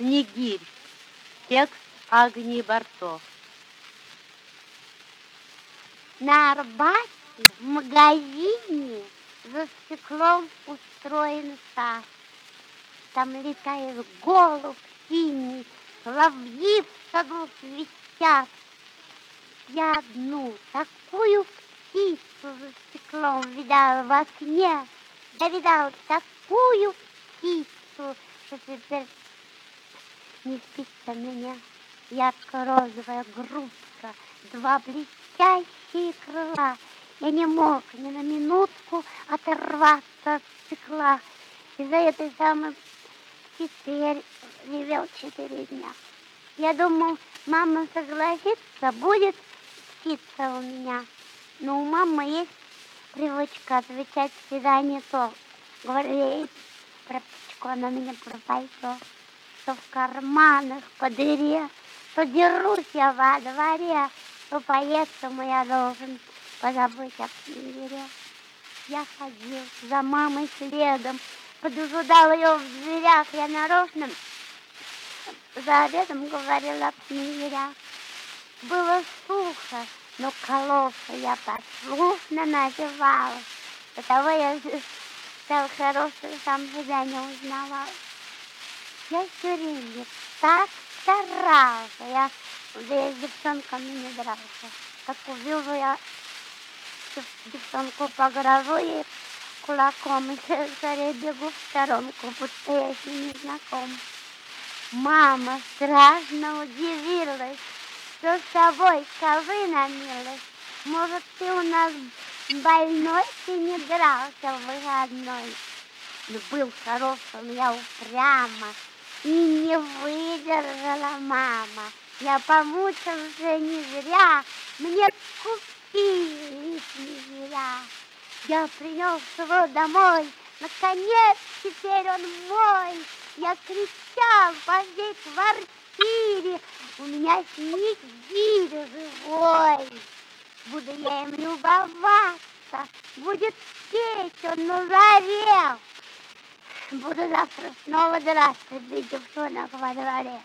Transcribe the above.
Снегирь. Текст Агнии Барто. На Арбате в магазине за стеклом устроен сад. Там летает голубь синий, соловьи в саду свистят. Я одну такую птицу за стеклом видала в окне. Я видала такую птицу, что теперь не спится меня. Ярко-розовая грудка, два блестящие крыла. Я не мог ни на минутку оторваться от стекла. Из-за этой самой я ревел четыре дня. Я думал, мама согласится, будет птица у меня. Но у мамы есть привычка отвечать всегда не то. Говорит про птичку, она меня пропойдет. Что в карманах по дыре, то дерусь я во дворе, то поэтому я должен позабыть о снегире. Я ходил за мамой следом, поджидал ее в дверях, я нарочно за обедом говорила о снегирях. Было сухо, но колоса я послушно надевала. До того я стал хороший, сам себя не узнавал. Я время так старался. Я я с девчонками не дрался. Как увижу я девчонку погрожу ей кулаком и скорее бегу в сторонку, будто я с ней не знаком. Мама страшно удивилась, что с тобой скажи на милость. Может, ты у нас больной, ты не дрался в выходной. Но был хорошим я упрямо, и не выдержала мама. Я помучился не зря, мне купили снегиря. Я принес его домой, наконец теперь он мой. Я кричал по всей квартире, у меня снегирь живой. Буду я им любоваться, будет петь он на заре. Буду завтра снова драться для девчонок во дворе.